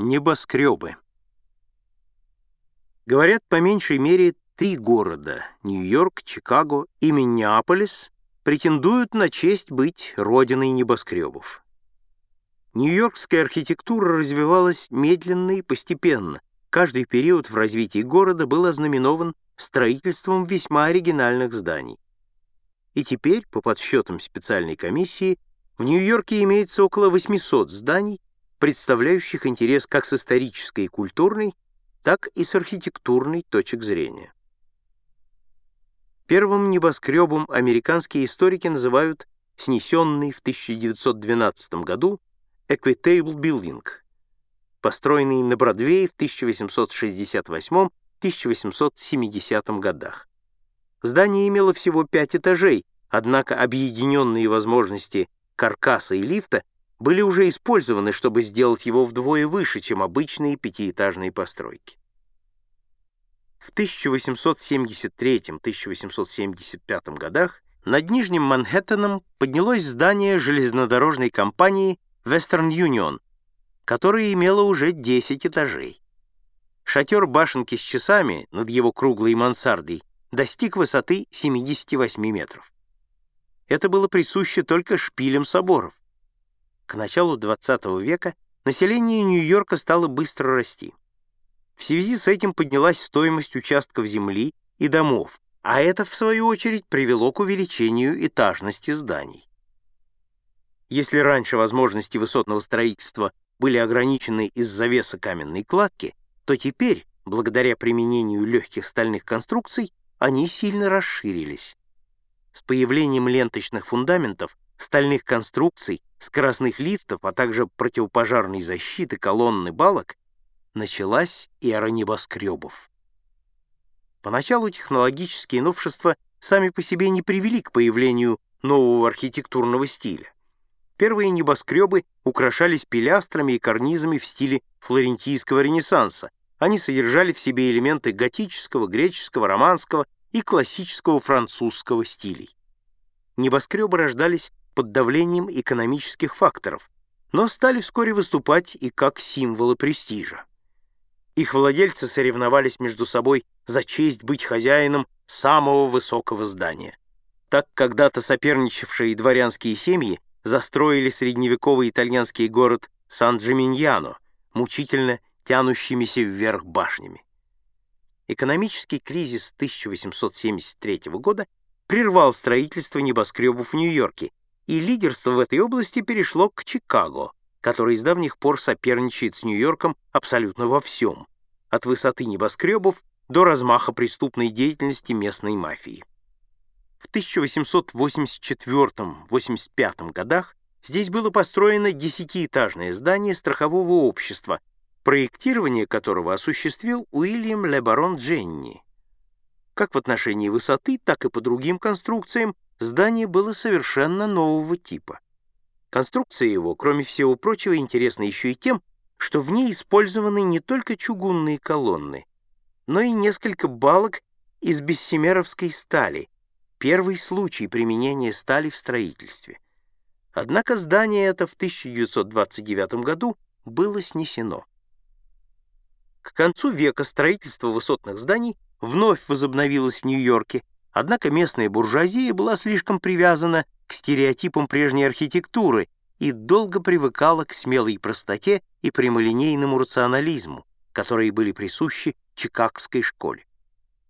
Небоскребы. Говорят, по меньшей мере, три города — Нью-Йорк, Чикаго и Миннеаполис — претендуют на честь быть родиной небоскребов. Нью-Йоркская архитектура развивалась медленно и постепенно. Каждый период в развитии города был ознаменован строительством весьма оригинальных зданий. И теперь, по подсчетам специальной комиссии, в Нью-Йорке имеется около 800 зданий, представляющих интерес как с исторической и культурной, так и с архитектурной точек зрения. Первым небоскребом американские историки называют снесенный в 1912 году Equitable Building, построенный на Бродвее в 1868-1870 годах. Здание имело всего пять этажей, однако объединенные возможности каркаса и лифта были уже использованы, чтобы сделать его вдвое выше, чем обычные пятиэтажные постройки. В 1873-1875 годах над Нижним Манхэттеном поднялось здание железнодорожной компании Western Union, которое имело уже 10 этажей. Шатер башенки с часами над его круглой мансардой достиг высоты 78 метров. Это было присуще только шпилям соборов. К началу XX века население Нью-Йорка стало быстро расти. В связи с этим поднялась стоимость участков земли и домов, а это, в свою очередь, привело к увеличению этажности зданий. Если раньше возможности высотного строительства были ограничены из-за веса каменной кладки, то теперь, благодаря применению легких стальных конструкций, они сильно расширились. С появлением ленточных фундаментов, стальных конструкций скоростных лифтов, а также противопожарной защиты, колонны балок, началась эра небоскребов. Поначалу технологические новшества сами по себе не привели к появлению нового архитектурного стиля. Первые небоскребы украшались пилястрами и карнизами в стиле флорентийского ренессанса. Они содержали в себе элементы готического, греческого, романского и классического французского стилей. Небоскребы рождались под давлением экономических факторов, но стали вскоре выступать и как символы престижа. Их владельцы соревновались между собой за честь быть хозяином самого высокого здания. Так когда-то соперничавшие дворянские семьи застроили средневековый итальянский город Сан-Джиминьяно, мучительно тянущимися вверх башнями. Экономический кризис 1873 года прервал строительство небоскребов в Нью-Йорке, и лидерство в этой области перешло к Чикаго, который с давних пор соперничает с Нью-Йорком абсолютно во всем, от высоты небоскребов до размаха преступной деятельности местной мафии. В 1884-85 годах здесь было построено десятиэтажное здание страхового общества, проектирование которого осуществил Уильям Лебарон Дженни. Как в отношении высоты, так и по другим конструкциям здание было совершенно нового типа. Конструкция его, кроме всего прочего, интересна еще и тем, что в ней использованы не только чугунные колонны, но и несколько балок из бессемеровской стали, первый случай применения стали в строительстве. Однако здание это в 1929 году было снесено. К концу века строительство высотных зданий вновь возобновилось в Нью-Йорке, Однако местная буржуазия была слишком привязана к стереотипам прежней архитектуры и долго привыкала к смелой простоте и прямолинейному рационализму, которые были присущи Чикагской школе.